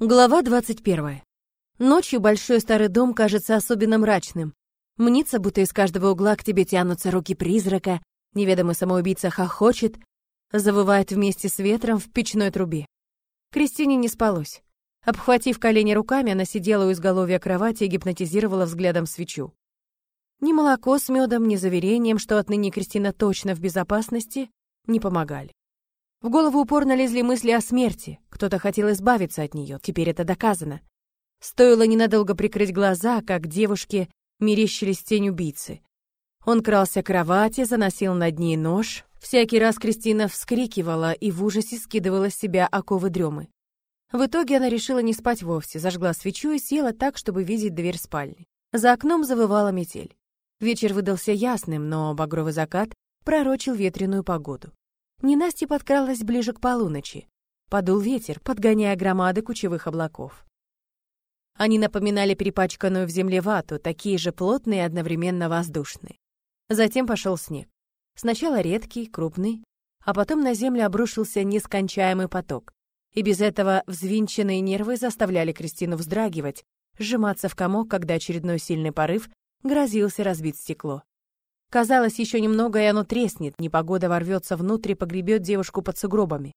Глава 21. Ночью большой старый дом кажется особенно мрачным. Мнится, будто из каждого угла к тебе тянутся руки призрака, неведомый самоубийца хохочет, завывает вместе с ветром в печной трубе. Кристине не спалось. Обхватив колени руками, она сидела у изголовья кровати и гипнотизировала взглядом свечу. Ни молоко с медом, ни заверением, что отныне Кристина точно в безопасности, не помогали. В голову упорно лезли мысли о смерти. Кто-то хотел избавиться от нее, теперь это доказано. Стоило ненадолго прикрыть глаза, как девушке мерещились тень убийцы. Он крался к кровати, заносил над ней нож. Всякий раз Кристина вскрикивала и в ужасе скидывала с себя оковы дремы. В итоге она решила не спать вовсе, зажгла свечу и села так, чтобы видеть дверь спальни. За окном завывала метель. Вечер выдался ясным, но багровый закат пророчил ветреную погоду. Ненастье подкралась ближе к полуночи. Подул ветер, подгоняя громады кучевых облаков. Они напоминали перепачканную в земле вату, такие же плотные и одновременно воздушные. Затем пошел снег. Сначала редкий, крупный, а потом на землю обрушился нескончаемый поток. И без этого взвинченные нервы заставляли Кристину вздрагивать, сжиматься в комок, когда очередной сильный порыв грозился разбить стекло. Казалось, еще немного, и оно треснет, непогода ворвется внутрь и погребет девушку под сугробами.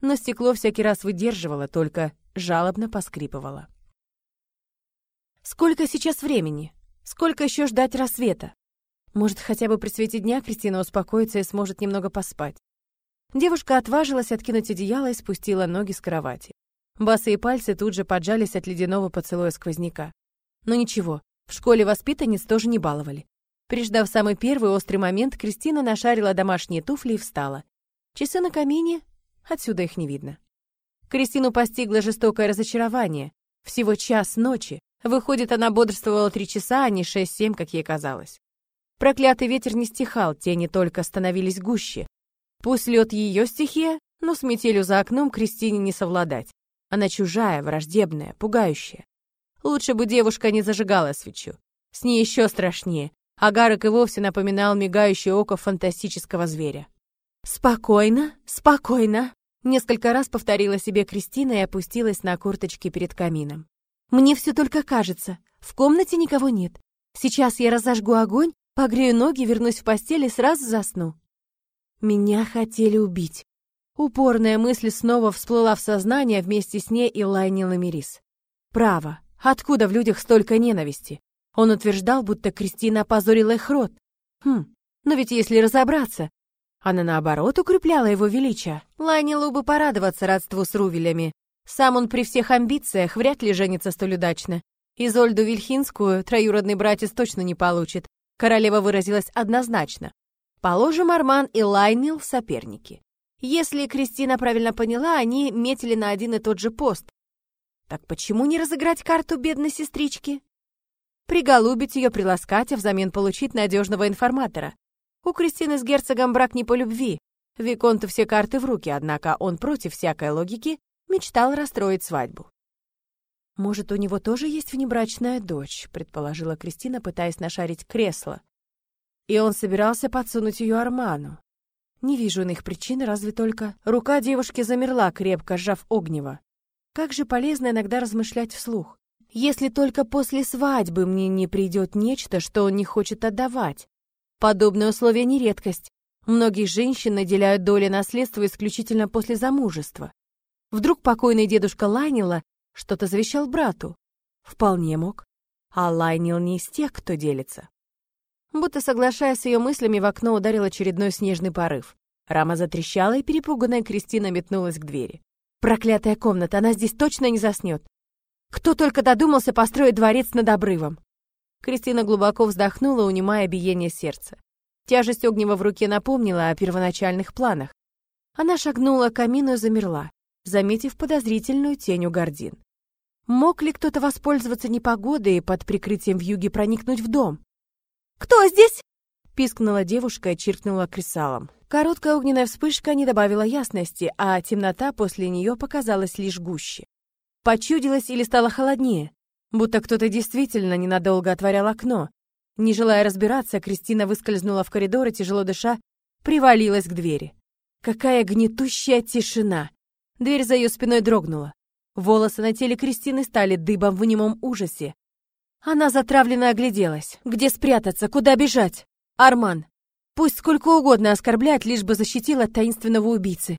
Но стекло всякий раз выдерживало, только жалобно поскрипывало. Сколько сейчас времени? Сколько еще ждать рассвета? Может, хотя бы при свете дня Кристина успокоится и сможет немного поспать. Девушка отважилась откинуть одеяло и спустила ноги с кровати. Босые пальцы тут же поджались от ледяного поцелуя сквозняка. Но ничего, в школе воспитанниц тоже не баловали. Приждав самый первый острый момент, Кристина нашарила домашние туфли и встала. Часы на камине? Отсюда их не видно. Кристину постигло жестокое разочарование. Всего час ночи. Выходит, она бодрствовала три часа, а не шесть-семь, как ей казалось. Проклятый ветер не стихал, тени только становились гуще. Пусть лед ее стихия, но с метелью за окном Кристине не совладать. Она чужая, враждебная, пугающая. Лучше бы девушка не зажигала свечу. С ней еще страшнее. Агарок и вовсе напоминал мигающее око фантастического зверя. «Спокойно, спокойно!» Несколько раз повторила себе Кристина и опустилась на курточки перед камином. «Мне все только кажется. В комнате никого нет. Сейчас я разожгу огонь, погрею ноги, вернусь в постель и сразу засну». Меня хотели убить. Упорная мысль снова всплыла в сознание вместе с ней и Лайнила Мирис. Право, откуда в людях столько ненависти? Он утверждал, будто Кристина опозорила их род. Хм, но ведь если разобраться, она наоборот укрепляла его величие. Лайнилу бы порадоваться родству с Рувелями. Сам он при всех амбициях вряд ли женится столь удачно. Изольду Вильхинскую троюродный братец точно не получит. Королева выразилась однозначно. Положим, Арман и Лайнил — соперники. Если Кристина правильно поняла, они метили на один и тот же пост. Так почему не разыграть карту бедной сестрички? Приголубить ее, приласкать, а взамен получить надежного информатора. У Кристины с герцогом брак не по любви. Виконту все карты в руки, однако он против всякой логики мечтал расстроить свадьбу. «Может, у него тоже есть внебрачная дочь», — предположила Кристина, пытаясь нашарить кресло. И он собирался подсунуть ее Арману. Не вижу иных причин, разве только... Рука девушки замерла, крепко сжав огнево. Как же полезно иногда размышлять вслух. Если только после свадьбы мне не придет нечто, что он не хочет отдавать. Подобное условие не редкость. Многие женщин наделяют доли наследства исключительно после замужества. Вдруг покойный дедушка Лайнила что-то завещал брату? Вполне мог. А Лайнил не из тех, кто делится. Будто соглашаясь с ее мыслями, в окно ударил очередной снежный порыв. Рама затрещала, и перепуганная Кристина метнулась к двери. Проклятая комната, она здесь точно не заснет. Кто только додумался построить дворец над обрывом. Кристина глубоко вздохнула, унимая биение сердца. Тяжесть огнева в руке напомнила о первоначальных планах. Она шагнула к камину и замерла, заметив подозрительную тень у гордин. Мог ли кто-то воспользоваться непогодой и под прикрытием вьюги проникнуть в дом? «Кто здесь?» — пискнула девушка и чиркнула кресалом. Короткая огненная вспышка не добавила ясности, а темнота после нее показалась лишь гуще. Почудилось или стало холоднее, будто кто-то действительно ненадолго отворял окно. Не желая разбираться, Кристина выскользнула в коридор и, тяжело дыша, привалилась к двери. Какая гнетущая тишина! Дверь за ее спиной дрогнула. Волосы на теле Кристины стали дыбом в немом ужасе. Она затравленно огляделась. Где спрятаться? Куда бежать? Арман. Пусть сколько угодно оскорблять, лишь бы защитил от таинственного убийцы.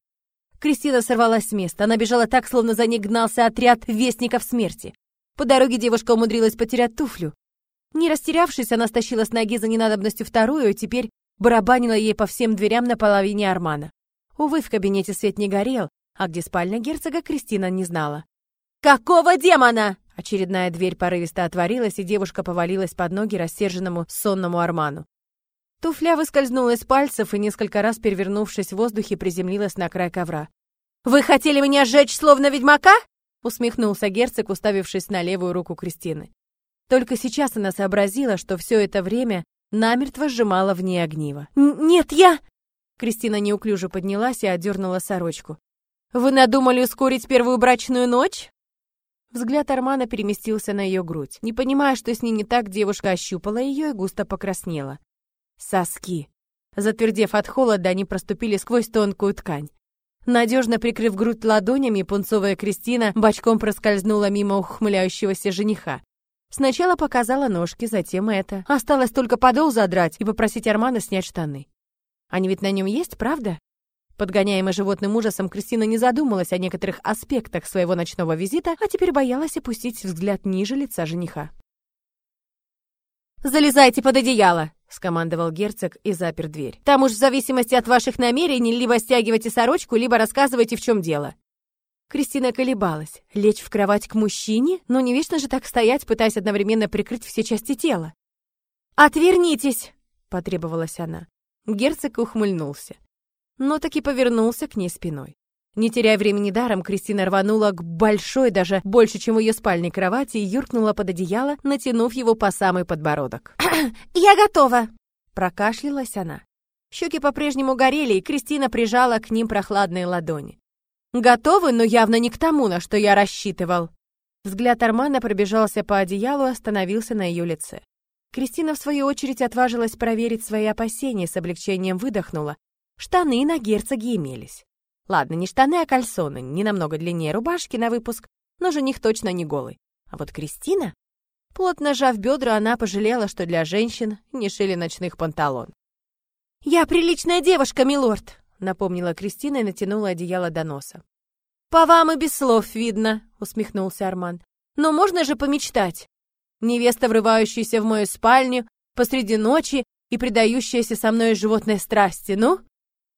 Кристина сорвалась с места. Она бежала так, словно за ней гнался отряд вестников смерти. По дороге девушка умудрилась потерять туфлю. Не растерявшись, она стащила с ноги за ненадобностью вторую и теперь барабанила ей по всем дверям на половине Армана. Увы, в кабинете свет не горел, а где спальня герцога Кристина не знала. «Какого демона?» Очередная дверь порывисто отворилась, и девушка повалилась под ноги рассерженному сонному Арману. Туфля выскользнула из пальцев и, несколько раз перевернувшись в воздухе, приземлилась на край ковра. «Вы хотели меня сжечь, словно ведьмака?» усмехнулся герцог, уставившись на левую руку Кристины. Только сейчас она сообразила, что все это время намертво сжимала в ней огниво. «Нет, я...» Кристина неуклюже поднялась и одернула сорочку. «Вы надумали ускорить первую брачную ночь?» Взгляд Армана переместился на ее грудь. Не понимая, что с ней не так, девушка ощупала ее и густо покраснела. Соски. Затвердев от холода, они проступили сквозь тонкую ткань. Надежно прикрыв грудь ладонями, пунцовая Кристина бочком проскользнула мимо ухмыляющегося жениха. Сначала показала ножки, затем это. Осталось только подол задрать и попросить Армана снять штаны. Они ведь на нем есть, правда? Подгоняемая животным ужасом, Кристина не задумалась о некоторых аспектах своего ночного визита, а теперь боялась опустить взгляд ниже лица жениха. «Залезайте под одеяло!» — скомандовал герцог и запер дверь. «Там уж в зависимости от ваших намерений либо стягивайте сорочку, либо рассказывайте, в чем дело». Кристина колебалась. Лечь в кровать к мужчине? Но не вечно же так стоять, пытаясь одновременно прикрыть все части тела. «Отвернитесь!» — потребовалась она. Герцог ухмыльнулся. Но таки повернулся к ней спиной. Не теряя времени даром, Кристина рванула к большой, даже больше, чем в ее спальной кровати, и юркнула под одеяло, натянув его по самый подбородок. «Я готова!» — прокашлялась она. Щеки по-прежнему горели, и Кристина прижала к ним прохладные ладони. «Готовы, но явно не к тому, на что я рассчитывал!» Взгляд Армана пробежался по одеялу и остановился на ее лице. Кристина, в свою очередь, отважилась проверить свои опасения, с облегчением выдохнула. Штаны на герцоге имелись. Ладно, не штаны, а кальсоны, не намного длиннее рубашки на выпуск, но жених точно не голый. А вот Кристина... Плотно сжав бедра, она пожалела, что для женщин не шили ночных панталон. «Я приличная девушка, милорд!» — напомнила Кристина и натянула одеяло до носа. «По вам и без слов видно», — усмехнулся Арман. «Но можно же помечтать. Невеста, врывающаяся в мою спальню посреди ночи и предающаяся со мной животной страсти, ну?»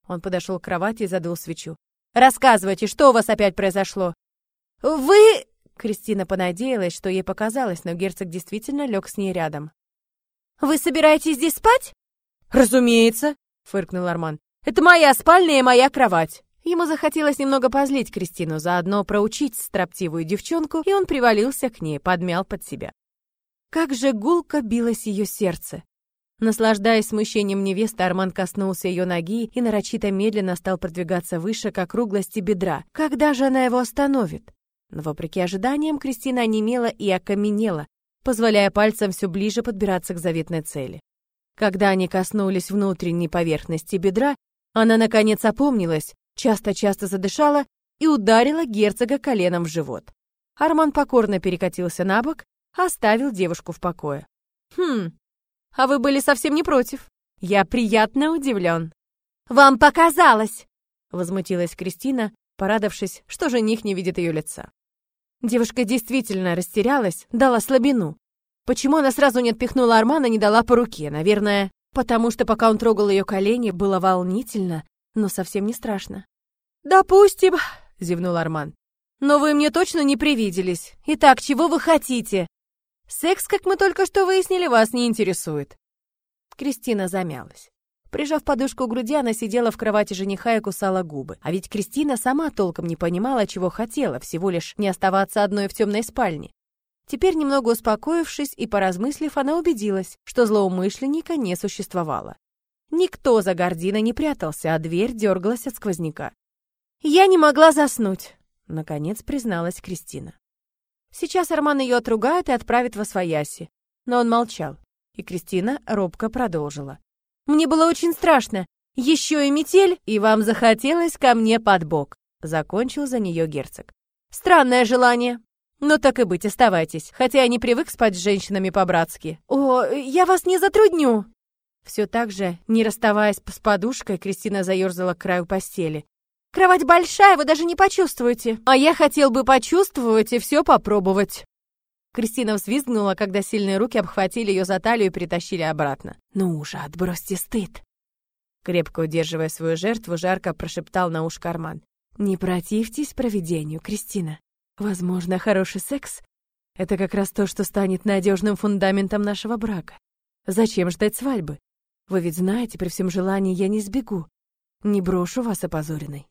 Он подошел к кровати и задул свечу. «Рассказывайте, что у вас опять произошло?» «Вы...» Кристина понадеялась, что ей показалось, но герцог действительно лег с ней рядом. «Вы собираетесь здесь спать?» «Разумеется», — фыркнул Арман. «Это моя спальня и моя кровать». Ему захотелось немного позлить Кристину, заодно проучить строптивую девчонку, и он привалился к ней, подмял под себя. Как же гулко билось ее сердце. Наслаждаясь смущением невесты, Арман коснулся ее ноги и нарочито медленно стал продвигаться выше к округлости бедра. Когда же она его остановит? Но, вопреки ожиданиям, Кристина онемела и окаменела, позволяя пальцам все ближе подбираться к заветной цели. Когда они коснулись внутренней поверхности бедра, она, наконец, опомнилась, часто-часто задышала и ударила герцога коленом в живот. Арман покорно перекатился на бок, оставил девушку в покое. «Хм, а вы были совсем не против. Я приятно удивлен. Вам показалось, возмутилась Кристина, порадовавшись, что жених не видит ее лица. Девушка действительно растерялась, дала слабину. Почему она сразу не отпихнула Армана, не дала по руке? Наверное, потому что пока он трогал ее колени, было волнительно, но совсем не страшно. «Допустим», — зевнул Арман. «Но вы мне точно не привиделись. Итак, чего вы хотите?» Секс, как мы только что выяснили, вас не интересует. Кристина замялась. Прижав подушку к груди, она сидела в кровати жениха и кусала губы. А ведь Кристина сама толком не понимала, чего хотела, всего лишь не оставаться одной в темной спальне. Теперь, немного успокоившись и поразмыслив, она убедилась, что злоумышленника не существовало. Никто за гординой не прятался, а дверь дергалась от сквозняка. «Я не могла заснуть», — наконец призналась Кристина. Сейчас Арман ее отругает и отправит во свояси. Но он молчал, и Кристина робко продолжила. «Мне было очень страшно. Еще и метель, и вам захотелось ко мне под бок», — закончил за нее герцог. Странное желание. Ну так и быть, оставайтесь, хотя я не привык спать с женщинами по-братски. О, я вас не затрудню. Все так же, не расставаясь с подушкой, Кристина заерзала к краю постели. Кровать большая, вы даже не почувствуете. А я хотел бы почувствовать и все попробовать. Кристина взвизгнула, когда сильные руки обхватили ее за талию и притащили обратно. «Ну уже, отбросьте стыд!» Крепко удерживая свою жертву, жарко прошептал на ушко Арман. «Не противьтесь проведению, Кристина. Возможно, хороший секс — это как раз то, что станет надежным фундаментом нашего брака. Зачем ждать свадьбы? Вы ведь знаете, при всем желании я не сбегу. Не брошу вас опозоренной».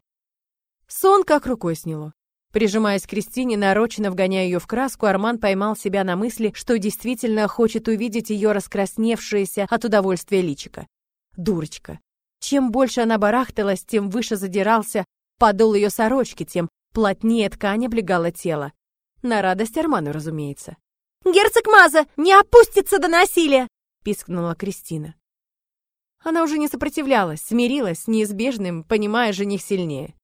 Сон как рукой сняло. Прижимаясь к Кристине, нарочно вгоняя ее в краску, Арман поймал себя на мысли, что действительно хочет увидеть ее раскрасневшееся от удовольствия личика. Дурочка. Чем больше она барахталась, тем выше задирался подол ее сорочки, тем плотнее ткань облегала тело. На радость Арману, разумеется. «Герцог Маза, не опустится до насилия!» — пискнула Кристина. Она уже не сопротивлялась, смирилась с неизбежным, понимая жених сильнее.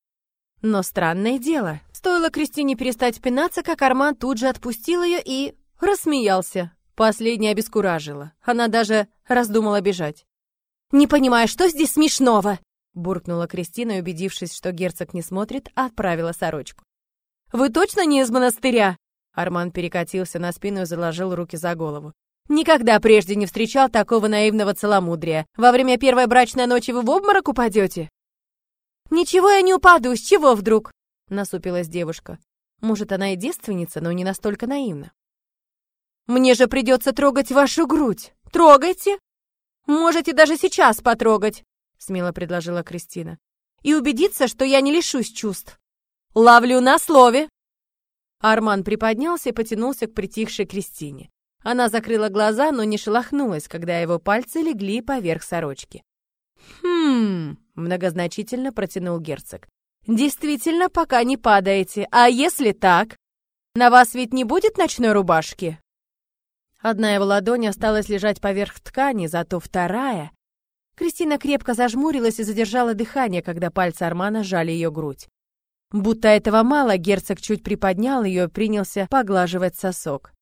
Но странное дело, стоило Кристине перестать пинаться, как Арман тут же отпустил ее и... рассмеялся. Последняя обескуражила. Она даже раздумала бежать. «Не понимаю, что здесь смешного?» буркнула Кристина, убедившись, что герцог не смотрит, отправила сорочку. «Вы точно не из монастыря?» Арман перекатился на спину и заложил руки за голову. «Никогда прежде не встречал такого наивного целомудрия. Во время первой брачной ночи вы в обморок упадете?» «Ничего я не упаду, с чего вдруг?» — насупилась девушка. Может, она и девственница, но не настолько наивна. «Мне же придется трогать вашу грудь. Трогайте! Можете даже сейчас потрогать!» — смело предложила Кристина. «И убедиться, что я не лишусь чувств. Ловлю на слове!» Арман приподнялся и потянулся к притихшей Кристине. Она закрыла глаза, но не шелохнулась, когда его пальцы легли поверх сорочки. «Хм...» — многозначительно протянул герцог. «Действительно, пока не падаете. А если так? На вас ведь не будет ночной рубашки?» Одна его ладонь осталась лежать поверх ткани, зато вторая... Кристина крепко зажмурилась и задержала дыхание, когда пальцы Армана сжали ее грудь. Будто этого мало, герцог чуть приподнял ее и принялся поглаживать сосок.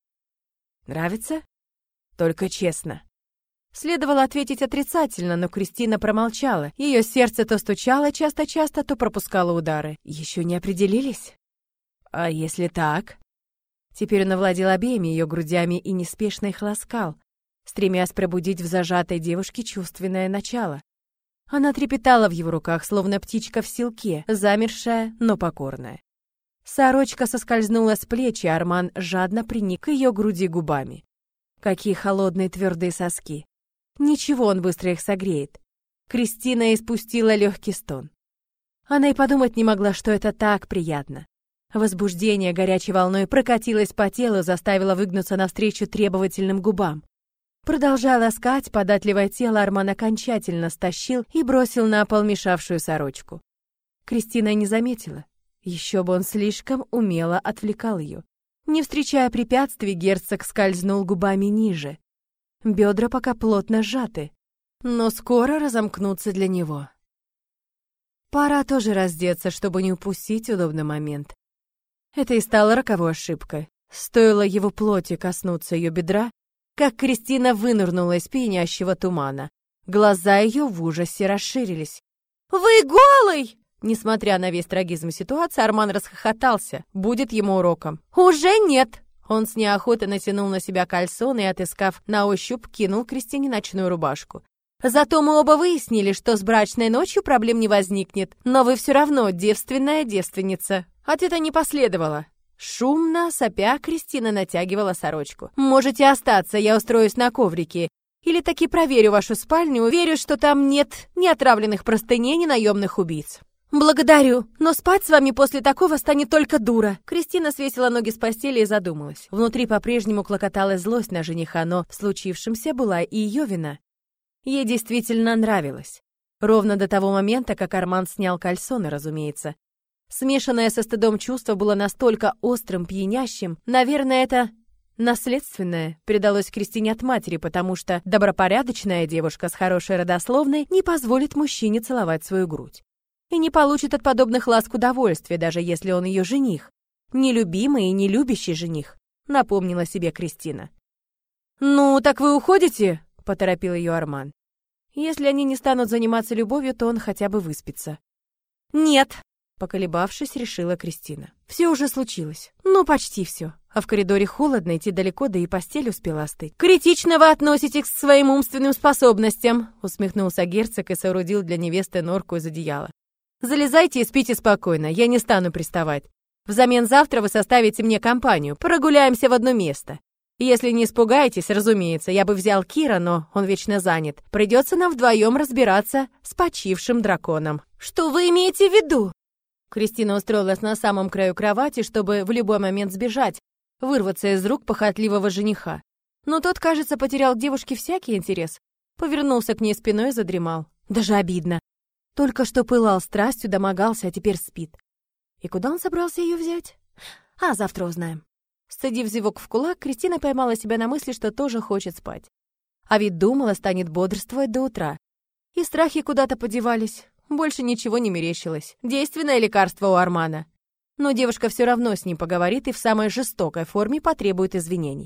«Нравится?» «Только честно». Следовало ответить отрицательно, но Кристина промолчала. Ее сердце то стучало часто-часто, то пропускало удары. Еще не определились? А если так? Теперь он овладел обеими ее грудями и неспешно их ласкал, стремясь пробудить в зажатой девушке чувственное начало. Она трепетала в его руках, словно птичка в силке, замершая, но покорная. Сорочка соскользнула с плеч, и Арман жадно приник к ее груди губами. Какие холодные твердые соски. Ничего, он быстро их согреет. Кристина испустила легкий стон. Она и подумать не могла, что это так приятно. Возбуждение горячей волной прокатилось по телу, заставило выгнуться навстречу требовательным губам. Продолжая ласкать, податливое тело Арман окончательно стащил и бросил на пол мешавшую сорочку. Кристина не заметила. Еще бы он слишком умело отвлекал ее. Не встречая препятствий, герцог скользнул губами ниже. Бедра пока плотно сжаты, но скоро разомкнутся для него. Пора тоже раздеться, чтобы не упустить удобный момент. Это и стало роковой ошибкой. Стоило его плоти коснуться ее бедра, как Кристина вынырнула из пьянящего тумана. Глаза ее в ужасе расширились. «Вы голый!» Несмотря на весь трагизм ситуации, Арман расхохотался. Будет ему уроком. «Уже нет!» Он с неохотой натянул на себя кальсон и, отыскав на ощупь, кинул Кристине ночную рубашку. Зато мы оба выяснили, что с брачной ночью проблем не возникнет, но вы все равно девственная девственница. Ответа не последовало. Шумно, сопя, Кристина натягивала сорочку. «Можете остаться, я устроюсь на коврике. Или таки проверю вашу спальню, уверю, что там нет ни отравленных простыней, ни наемных убийц». «Благодарю, но спать с вами после такого станет только дура». Кристина свесила ноги с постели и задумалась. Внутри по-прежнему клокотала злость на жениха, но в случившемся была и ее вина. Ей действительно нравилось. Ровно до того момента, как Арман снял кальсоны, разумеется. Смешанное со стыдом чувство было настолько острым, пьянящим. Наверное, это наследственное передалось Кристине от матери, потому что добропорядочная девушка с хорошей родословной не позволит мужчине целовать свою грудь и не получит от подобных ласк удовольствия, даже если он ее жених. Нелюбимый и нелюбящий жених, напомнила себе Кристина. «Ну, так вы уходите?» — поторопил ее Арман. «Если они не станут заниматься любовью, то он хотя бы выспится». «Нет!» — поколебавшись, решила Кристина. «Все уже случилось. Ну, почти все. А в коридоре холодно, идти далеко, да и постель успела остыть. «Критично вы относитесь к своим умственным способностям!» — усмехнулся герцог и соорудил для невесты норку из одеяла. «Залезайте и спите спокойно, я не стану приставать. Взамен завтра вы составите мне компанию, прогуляемся в одно место. Если не испугаетесь, разумеется, я бы взял Кира, но он вечно занят. Придется нам вдвоем разбираться с почившим драконом. Что вы имеете в виду? Кристина устроилась на самом краю кровати, чтобы в любой момент сбежать, вырваться из рук похотливого жениха. Но тот, кажется, потерял к девушке всякий интерес. Повернулся к ней спиной и задремал. Даже обидно. Только что пылал страстью, домогался, а теперь спит. И куда он собрался ее взять? А, завтра узнаем. Сцедив зевок в кулак, Кристина поймала себя на мысли, что тоже хочет спать. А ведь думала, станет бодрствовать до утра. И страхи куда-то подевались. Больше ничего не мерещилось. Действенное лекарство у Армана. Но девушка все равно с ним поговорит и в самой жестокой форме потребует извинений.